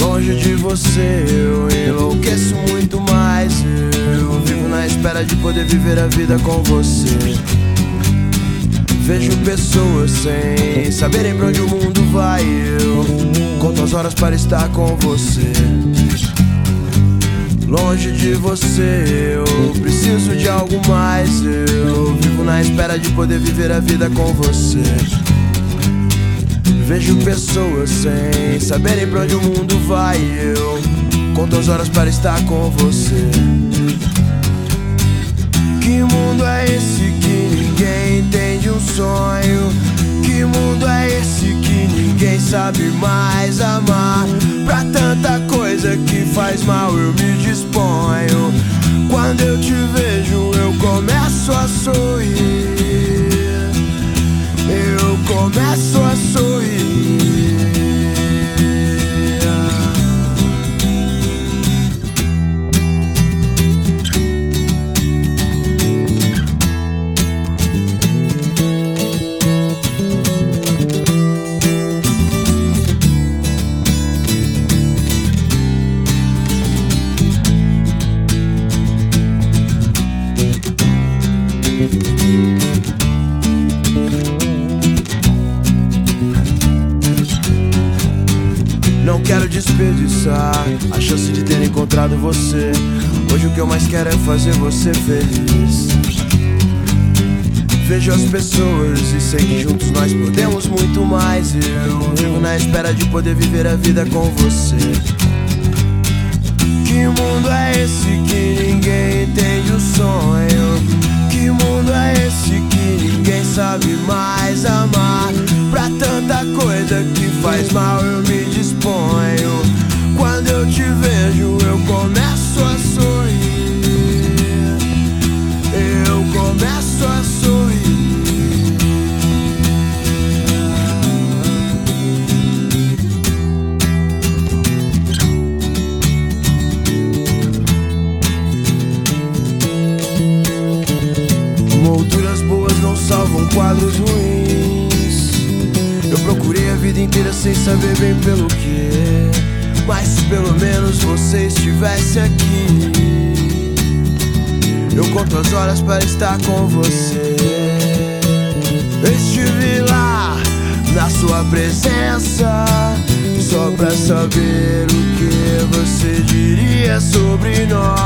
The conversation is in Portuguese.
Longe de você eu enlouqueço muito mais. Eu vivo na espera de poder viver a vida com você. Vejo pessoas sem saberem pra onde o mundo vai. Eu conto as horas para estar com você. Longe de você, eu preciso de algo mais. Eu vivo na espera de poder viver a vida com você. Vejo pessoas sem saberem pra onde o mundo vai. Eu conto as horas para estar com você. Que mundo é esse que ninguém entende um sonho? Que mundo é esse que ninguém sabe mais amar? Pra tanta coisa que faz mal eu me disponho. Não quero desperdiçar a chance de ter encontrado você. Hoje o que eu mais quero é fazer você feliz. Vejo as pessoas e sei que juntos nós podemos muito mais. Eu vivo na espera de poder viver a vida com você. Que mundo é esse que ninguém entende o sonho? Faz mal eu me disponho. Quando eu te vejo, eu começo a sorrir. Eu começo a sorrir. Salvam quadros ruins. Sem saber bem pelo que. Mas se pelo menos você estivesse aqui, eu conto as horas para estar com você. Estive lá na sua presença, só pra saber o que você diria sobre nós.